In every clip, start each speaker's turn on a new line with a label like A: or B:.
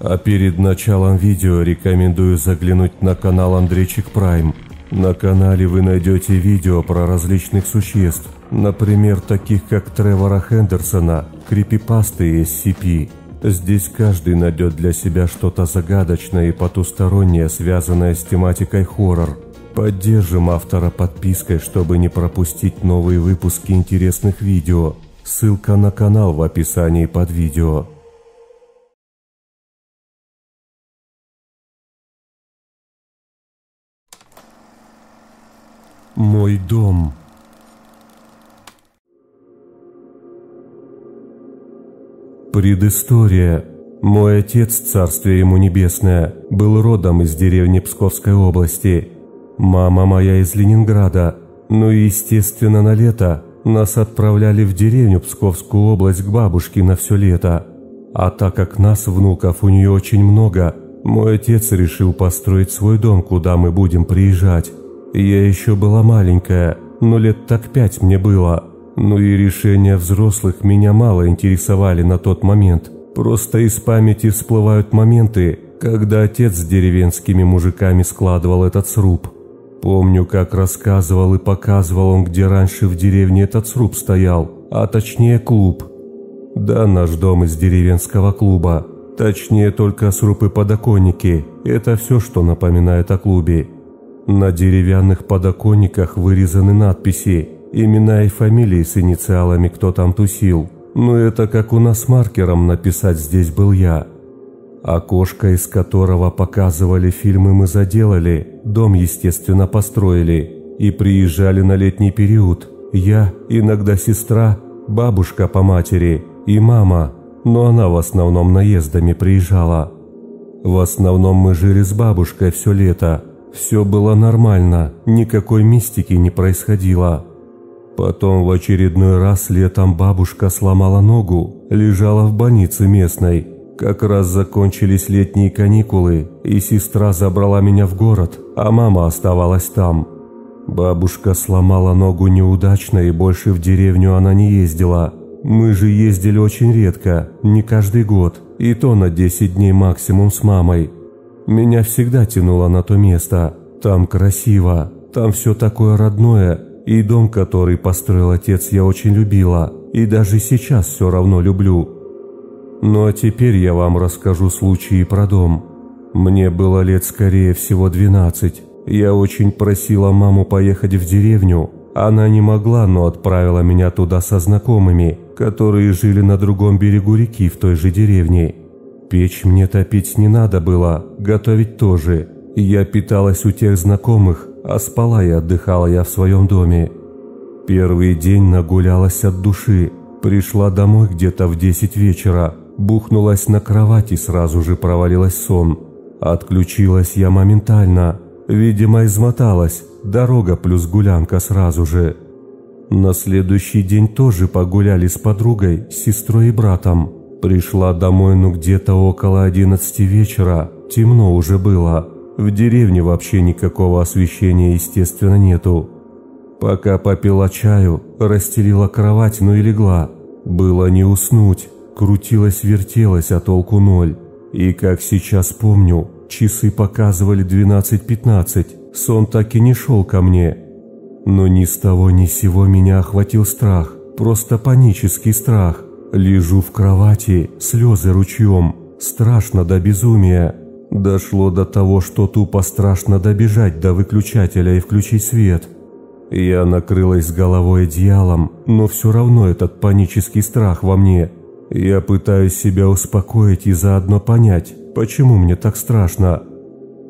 A: А перед началом видео рекомендую заглянуть на канал Андрейчик Прайм. На канале вы найдете видео про различных существ, например, таких как Тревора Хендерсона, крипипасты и SCP. Здесь каждый найдет для себя что-то загадочное и потустороннее, связанное с тематикой хоррор. Поддержим автора подпиской, чтобы не пропустить новые выпуски интересных видео. Ссылка на канал в описании под видео. Мой дом. Предыстория. Мой отец, царствие ему небесное, был родом из деревни Псковской области. Мама моя из Ленинграда. Ну и, естественно, на лето нас отправляли в деревню Псковскую область к бабушке на все лето. А так как нас, внуков, у нее очень много, мой отец решил построить свой дом, куда мы будем приезжать. Я еще была маленькая, но лет так пять мне было. Ну и решения взрослых меня мало интересовали на тот момент. Просто из памяти всплывают моменты, когда отец с деревенскими мужиками складывал этот сруб. Помню, как рассказывал и показывал он, где раньше в деревне этот сруб стоял, а точнее клуб. Да, наш дом из деревенского клуба. Точнее, только сруб и подоконники. Это все, что напоминает о клубе. На деревянных подоконниках вырезаны надписи, имена и фамилии с инициалами, кто там тусил. Но это как у нас маркером написать здесь был я. Окошко, из которого показывали фильмы, мы заделали, дом, естественно, построили и приезжали на летний период. Я, иногда сестра, бабушка по матери и мама, но она в основном наездами приезжала. В основном мы жили с бабушкой все лето, все было нормально, никакой мистики не происходило. Потом в очередной раз летом бабушка сломала ногу, лежала в больнице местной. Как раз закончились летние каникулы, и сестра забрала меня в город, а мама оставалась там. Бабушка сломала ногу неудачно и больше в деревню она не ездила. Мы же ездили очень редко, не каждый год, и то на 10 дней максимум с мамой. Меня всегда тянуло на то место. Там красиво, там все такое родное, и дом, который построил отец, я очень любила, и даже сейчас все равно люблю. Ну а теперь я вам расскажу случаи про дом. Мне было лет скорее всего 12. Я очень просила маму поехать в деревню. Она не могла, но отправила меня туда со знакомыми, которые жили на другом берегу реки в той же деревне. Печь мне топить не надо было, готовить тоже. Я питалась у тех знакомых, а спала и отдыхала я в своем доме. Первый день нагулялась от души. Пришла домой где-то в 10 вечера, бухнулась на кровать и сразу же провалилась сон. Отключилась я моментально. Видимо, измоталась. Дорога плюс гулянка сразу же. На следующий день тоже погуляли с подругой, сестрой и братом. Пришла домой ну где-то около одиннадцати вечера, темно уже было. В деревне вообще никакого освещения, естественно, нету. Пока попила чаю, расстелила кровать, ну и легла. Было не уснуть, крутилась-вертелась, а толку ноль. И как сейчас помню, часы показывали 12.15, сон так и не шел ко мне. Но ни с того ни с сего меня охватил страх, просто панический страх. Лежу в кровати, слезы ручьем, страшно до безумия. Дошло до того, что тупо страшно добежать до выключателя и включить свет. Я накрылась головой одеялом, но все равно этот панический страх во мне. Я пытаюсь себя успокоить и заодно понять, почему мне так страшно.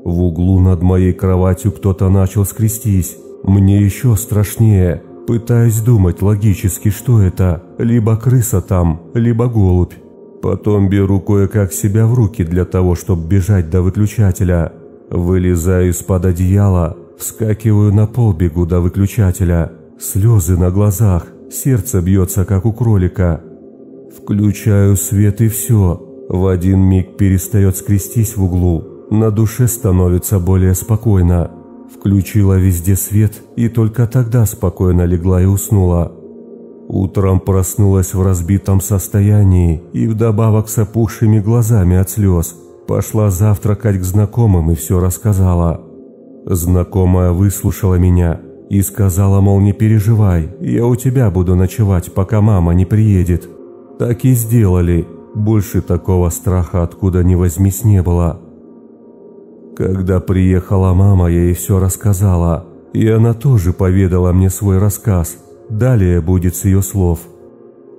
A: В углу над моей кроватью кто-то начал скрестись. Мне еще страшнее. Пытаюсь думать логически, что это. Либо крыса там, либо голубь. Потом беру кое-как себя в руки для того, чтобы бежать до выключателя. Вылезаю из-под одеяла, вскакиваю на пол, бегу до выключателя. Слезы на глазах, сердце бьется, как у кролика. Включаю свет и все. В один миг перестает скрестись в углу. На душе становится более спокойно. Включила везде свет и только тогда спокойно легла и уснула. Утром проснулась в разбитом состоянии и вдобавок с опухшими глазами от слез. Пошла завтракать к знакомым и все рассказала. Знакомая выслушала меня и сказала, мол, не переживай, я у тебя буду ночевать, пока мама не приедет. Так и сделали. Больше такого страха откуда ни возьмись не было. Когда приехала мама, я ей все рассказала, и она тоже поведала мне свой рассказ. Далее будет с ее слов.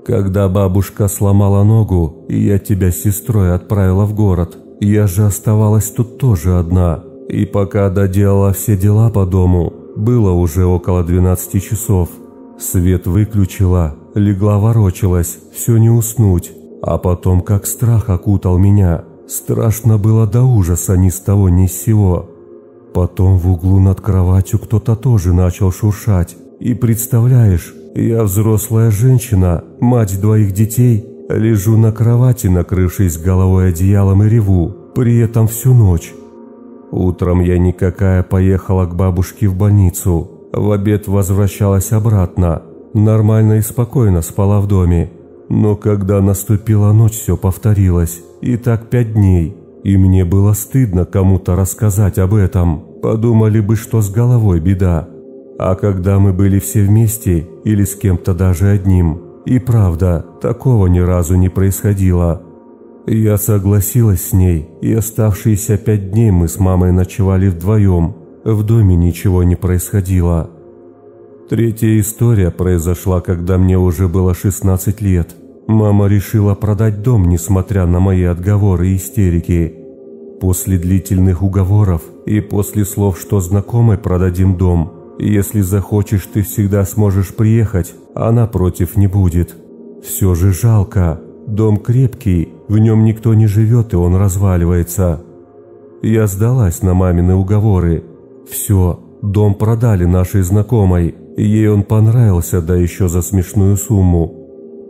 A: Когда бабушка сломала ногу, и я тебя с сестрой отправила в город, я же оставалась тут тоже одна. И пока доделала все дела по дому, было уже около 12 часов. Свет выключила, легла ворочалась, все не уснуть. А потом как страх окутал меня. Страшно было до ужаса ни с того ни с сего. Потом в углу над кроватью кто-то тоже начал шуршать. И представляешь, я взрослая женщина, мать двоих детей, лежу на кровати, накрывшись головой одеялом и реву, при этом всю ночь. Утром я никакая поехала к бабушке в больницу. В обед возвращалась обратно. Нормально и спокойно спала в доме. Но когда наступила ночь, все повторилось. И так пять дней. И мне было стыдно кому-то рассказать об этом. Подумали бы, что с головой беда. А когда мы были все вместе или с кем-то даже одним, и правда, такого ни разу не происходило. Я согласилась с ней, и оставшиеся пять дней мы с мамой ночевали вдвоем. В доме ничего не происходило. Третья история произошла, когда мне уже было 16 лет. Мама решила продать дом, несмотря на мои отговоры и истерики. После длительных уговоров и после слов, что знакомой продадим дом, если захочешь, ты всегда сможешь приехать, она против не будет. Все же жалко, Дом крепкий, в нем никто не живет и он разваливается. Я сдалась на мамины уговоры. Все, дом продали нашей знакомой, ей он понравился, да еще за смешную сумму.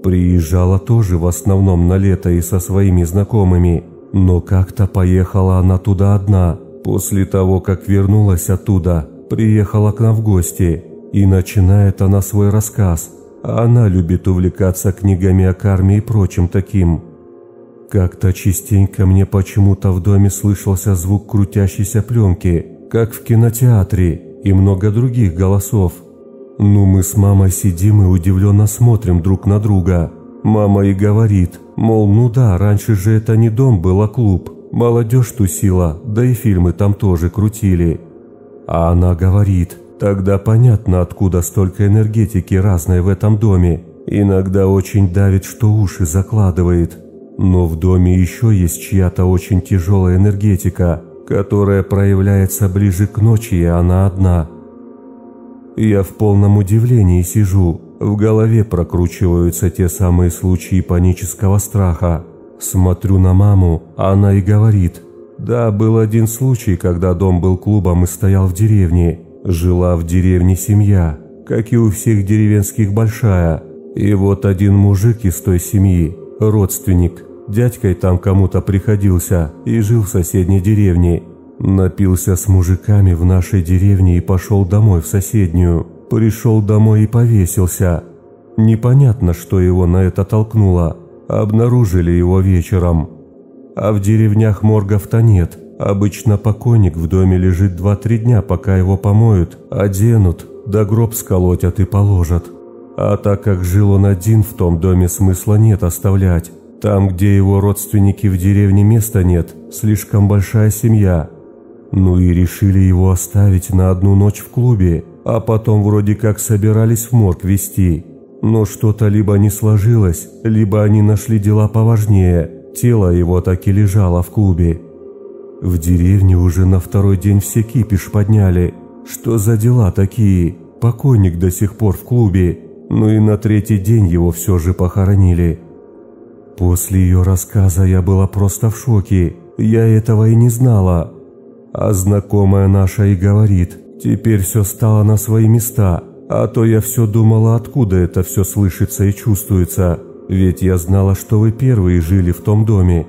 A: Приезжала тоже в основном на лето и со своими знакомыми, но как-то поехала она туда одна. После того, как вернулась оттуда, приехала к нам в гости, и начинает она свой рассказ – она любит увлекаться книгами о карме и прочим таким. Как-то частенько мне почему-то в доме слышался звук крутящейся пленки, как в кинотеатре, и много других голосов. Ну мы с мамой сидим и удивленно смотрим друг на друга. Мама и говорит, мол, ну да, раньше же это не дом был, а клуб. Молодежь тусила, да и фильмы там тоже крутили. А она говорит, Тогда понятно, откуда столько энергетики разной в этом доме. Иногда очень давит, что уши закладывает. Но в доме еще есть чья-то очень тяжелая энергетика, которая проявляется ближе к ночи, и она одна. Я в полном удивлении сижу. В голове прокручиваются те самые случаи панического страха. Смотрю на маму, а она и говорит. Да, был один случай, когда дом был клубом и стоял в деревне. Жила в деревне семья, как и у всех деревенских большая. И вот один мужик из той семьи, родственник, дядькой там кому-то приходился и жил в соседней деревне. Напился с мужиками в нашей деревне и пошел домой в соседнюю. Пришел домой и повесился. Непонятно, что его на это толкнуло. Обнаружили его вечером. А в деревнях моргов-то нет – Обычно покойник в доме лежит два-три дня, пока его помоют, оденут, да гроб сколотят и положат. А так как жил он один в том доме, смысла нет оставлять. Там, где его родственники в деревне места нет, слишком большая семья. Ну и решили его оставить на одну ночь в клубе, а потом вроде как собирались в морг вести. Но что-то либо не сложилось, либо они нашли дела поважнее. Тело его так и лежало в клубе. В деревне уже на второй день все кипиш подняли. Что за дела такие? Покойник до сих пор в клубе. Ну и на третий день его все же похоронили. После ее рассказа я была просто в шоке. Я этого и не знала. А знакомая наша и говорит, теперь все стало на свои места. А то я все думала, откуда это все слышится и чувствуется. Ведь я знала, что вы первые жили в том доме.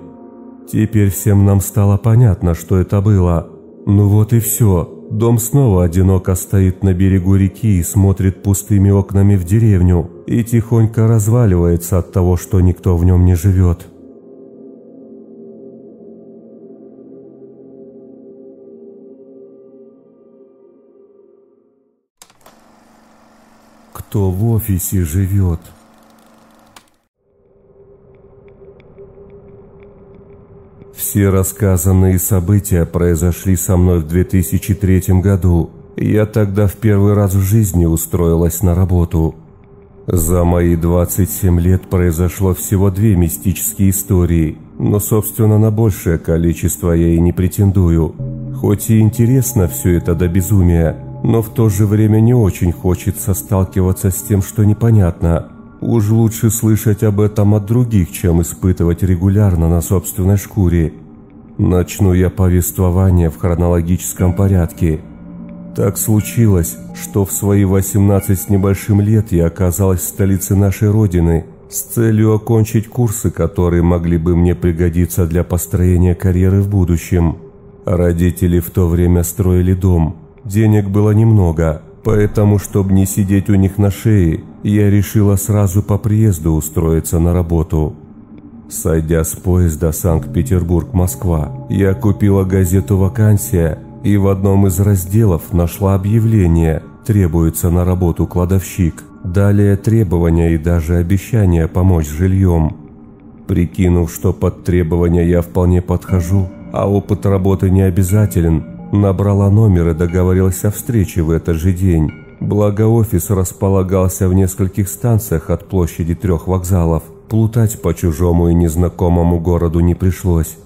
A: Теперь всем нам стало понятно, что это было. Ну вот и все. Дом снова одиноко стоит на берегу реки и смотрит пустыми окнами в деревню и тихонько разваливается от того, что никто в нем не живет. Кто в офисе живет. Все рассказанные события произошли со мной в 2003 году. Я тогда в первый раз в жизни устроилась на работу. За мои 27 лет произошло всего две мистические истории, но, собственно, на большее количество я и не претендую. Хоть и интересно все это до безумия, но в то же время не очень хочется сталкиваться с тем, что непонятно. Уж лучше слышать об этом от других, чем испытывать регулярно на собственной шкуре. Начну я повествование в хронологическом порядке. Так случилось, что в свои 18 с небольшим лет я оказалась в столице нашей родины с целью окончить курсы, которые могли бы мне пригодиться для построения карьеры в будущем. Родители в то время строили дом. Денег было немного, поэтому, чтобы не сидеть у них на шее, я решила сразу по приезду устроиться на работу. Сойдя с поезда Санкт-Петербург-Москва, я купила газету «Вакансия» и в одном из разделов нашла объявление «Требуется на работу кладовщик». Далее требования и даже обещания помочь жильем. Прикинув, что под требования я вполне подхожу, а опыт работы не обязателен, набрала номер и договорилась о встрече в этот же день. Благо офис располагался в нескольких станциях от площади трех вокзалов. Плутать по чужому и незнакомому городу не пришлось.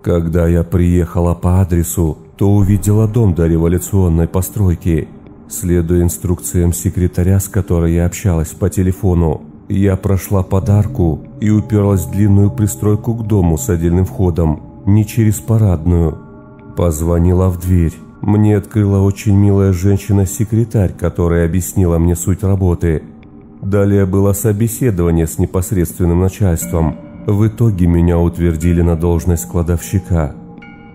A: Когда я приехала по адресу, то увидела дом до революционной постройки. Следуя инструкциям секретаря, с которой я общалась по телефону, я прошла подарку и уперлась в длинную пристройку к дому с отдельным входом, не через парадную. Позвонила в дверь. Мне открыла очень милая женщина-секретарь, которая объяснила мне суть работы. Далее было собеседование с непосредственным начальством. В итоге меня утвердили на должность кладовщика.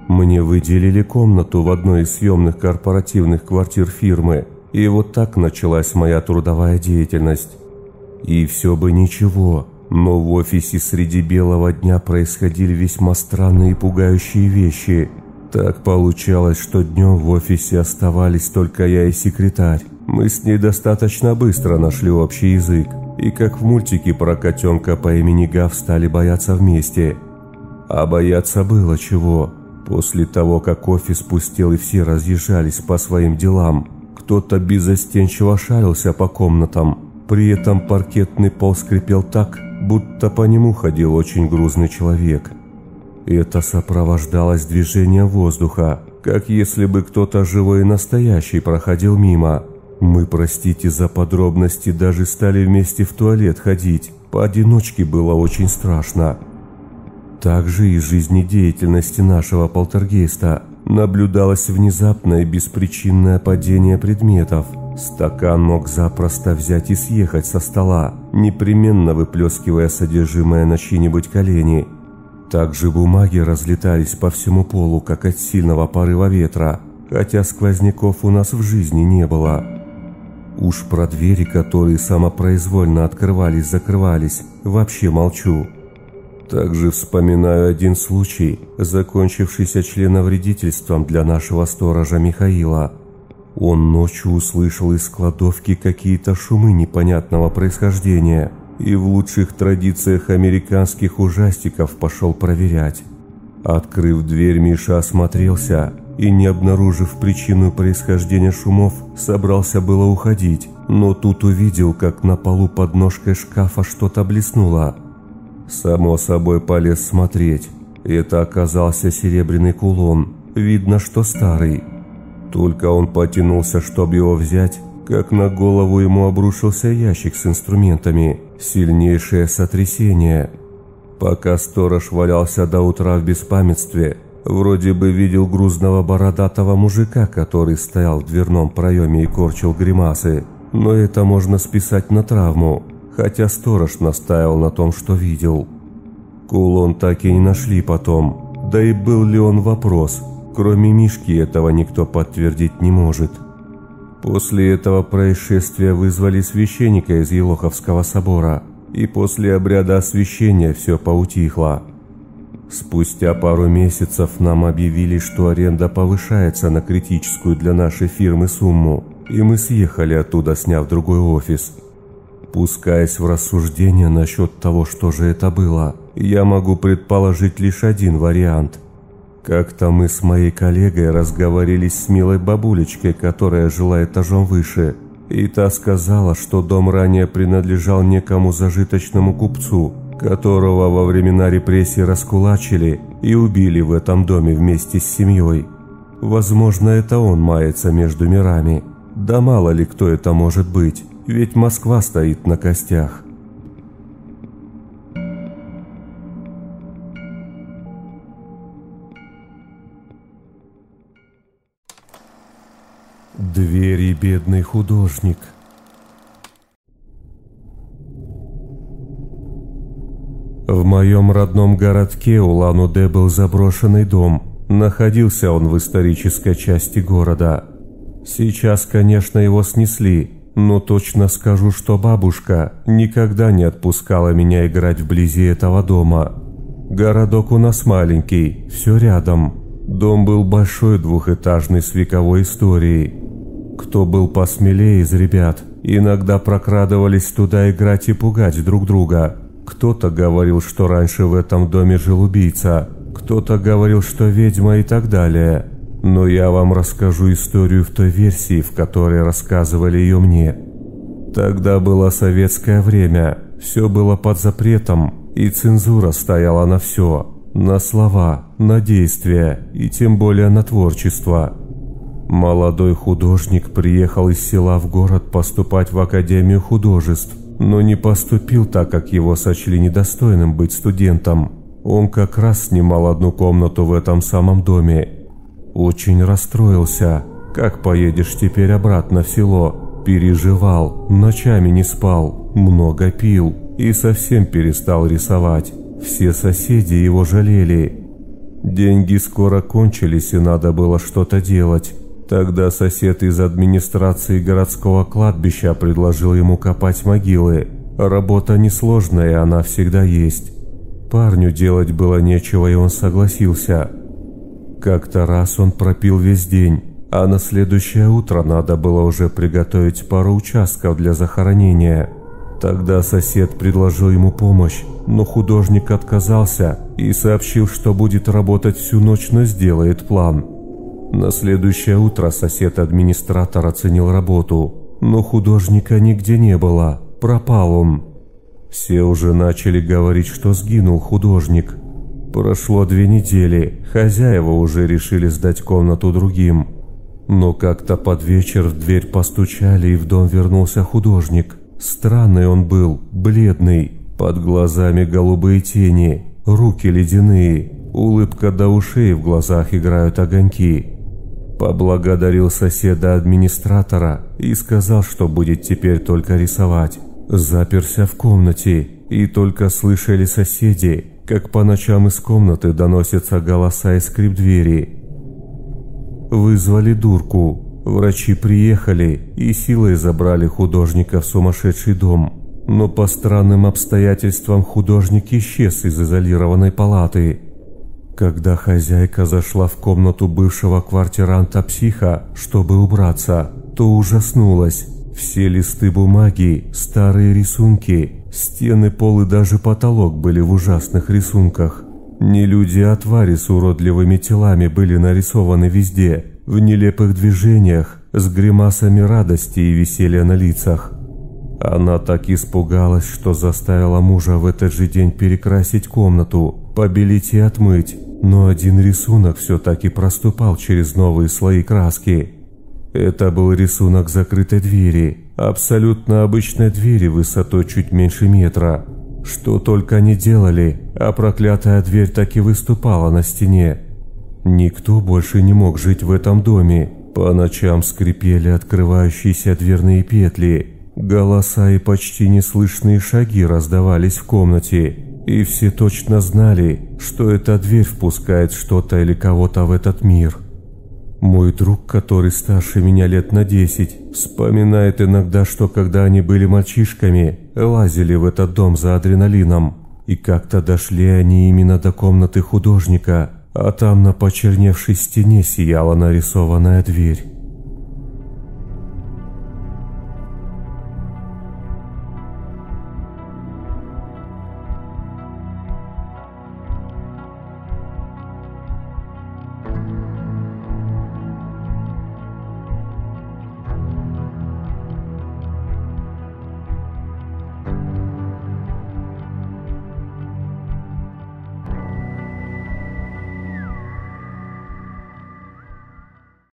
A: Мне выделили комнату в одной из съемных корпоративных квартир фирмы, и вот так началась моя трудовая деятельность. И все бы ничего, но в офисе среди белого дня происходили весьма странные и пугающие вещи. Так получалось, что днем в офисе оставались только я и секретарь. Мы с ней достаточно быстро нашли общий язык, и как в мультике про котенка по имени Гав стали бояться вместе. А бояться было чего. После того, как офис пустел и все разъезжались по своим делам, кто-то безостенчиво шарился по комнатам. При этом паркетный пол скрипел так, будто по нему ходил очень грузный человек. Это сопровождалось движением воздуха, как если бы кто-то живой и настоящий проходил мимо. Мы, простите за подробности, даже стали вместе в туалет ходить. Поодиночке было очень страшно. Также из жизнедеятельности нашего полтергейста наблюдалось внезапное беспричинное падение предметов – Стакан мог запросто взять и съехать со стола, непременно выплескивая содержимое на чьи-нибудь колени. Также бумаги разлетались по всему полу, как от сильного порыва ветра, хотя сквозняков у нас в жизни не было. Уж про двери, которые самопроизвольно открывались-закрывались, вообще молчу. Также вспоминаю один случай, закончившийся членовредительством для нашего сторожа Михаила – он ночью услышал из кладовки какие-то шумы непонятного происхождения и в лучших традициях американских ужастиков пошел проверять. Открыв дверь, Миша осмотрелся и, не обнаружив причину происхождения шумов, собрался было уходить, но тут увидел, как на полу под ножкой шкафа что-то блеснуло. Само собой полез смотреть. Это оказался серебряный кулон, видно, что старый. Только он потянулся, чтобы его взять, как на голову ему обрушился ящик с инструментами. Сильнейшее сотрясение. Пока сторож валялся до утра в беспамятстве, вроде бы видел грузного бородатого мужика, который стоял в дверном проеме и корчил гримасы. Но это можно списать на травму, хотя сторож настаивал на том, что видел. Кулон так и не нашли потом, да и был ли он вопрос – Кроме Мишки этого никто подтвердить не может. После этого происшествия вызвали священника из Елоховского собора, и после обряда освящения все поутихло. Спустя пару месяцев нам объявили, что аренда повышается на критическую для нашей фирмы сумму. и мы съехали оттуда, сняв другой офис. Пускаясь в рассуждения насчет того, что же это было, я могу предположить лишь один вариант. Как-то мы с моей коллегой разговорились с милой бабулечкой, которая жила этажом выше, и та сказала, что дом ранее принадлежал некому зажиточному купцу, которого во времена репрессий раскулачили и убили в этом доме вместе с семьей. Возможно, это он мается между мирами. Да мало ли кто это может быть, ведь Москва стоит на костях. Двери бедный художник – В моем родном городке Улан-Удэ был заброшенный дом. Находился он в исторической части города. Сейчас, конечно, его снесли, но точно скажу, что бабушка никогда не отпускала меня играть вблизи этого дома. Городок у нас маленький, все рядом. Дом был большой двухэтажный с вековой историей. Кто был посмелее из ребят, иногда прокрадывались туда играть и пугать друг друга – кто-то говорил, что раньше в этом доме жил убийца, кто-то говорил, что ведьма и так далее. Но я вам расскажу историю в той версии, в которой рассказывали ее мне. Тогда было советское время, все было под запретом, и цензура стояла на все. На слова, на действия и тем более на творчество. Молодой художник приехал из села в город поступать в Академию художеств но не поступил так, как его сочли недостойным быть студентом. Он как раз снимал одну комнату в этом самом доме. Очень расстроился. Как поедешь теперь обратно в село? Переживал, ночами не спал, много пил и совсем перестал рисовать. Все соседи его жалели. Деньги скоро кончились и надо было что-то делать. Тогда сосед из администрации городского кладбища предложил ему копать могилы. Работа несложная, она всегда есть. Парню делать было нечего, и он согласился. Как-то раз он пропил весь день, а на следующее утро надо было уже приготовить пару участков для захоронения. Тогда сосед предложил ему помощь, но художник отказался и сообщил, что будет работать всю ночь, но сделает план – на следующее утро сосед-администратор оценил работу, но художника нигде не было, пропал он. Все уже начали говорить, что сгинул художник. Прошло две недели, хозяева уже решили сдать комнату другим. Но как-то под вечер в дверь постучали, и в дом вернулся художник. Странный он был, бледный, под глазами голубые тени, руки ледяные, улыбка до ушей в глазах играют огоньки. Поблагодарил соседа-администратора и сказал, что будет теперь только рисовать. Заперся в комнате, и только слышали соседи, как по ночам из комнаты доносятся голоса и скрип двери. Вызвали дурку, врачи приехали и силой забрали художника в сумасшедший дом. Но по странным обстоятельствам художник исчез из изолированной палаты – когда хозяйка зашла в комнату бывшего квартиранта-психа, чтобы убраться, то ужаснулась. Все листы бумаги, старые рисунки, стены, пол и даже потолок были в ужасных рисунках. Не люди, а твари с уродливыми телами были нарисованы везде, в нелепых движениях, с гримасами радости и веселья на лицах. Она так испугалась, что заставила мужа в этот же день перекрасить комнату, побелить и отмыть, но один рисунок все-таки проступал через новые слои краски. Это был рисунок закрытой двери, абсолютно обычной двери высотой чуть меньше метра. Что только они делали, а проклятая дверь так и выступала на стене. Никто больше не мог жить в этом доме. По ночам скрипели открывающиеся дверные петли. Голоса и почти неслышные шаги раздавались в комнате и все точно знали, что эта дверь впускает что-то или кого-то в этот мир. Мой друг, который старше меня лет на десять, вспоминает иногда, что когда они были мальчишками, лазили в этот дом за адреналином, и как-то дошли они именно до комнаты художника, а там на почерневшей стене сияла нарисованная дверь.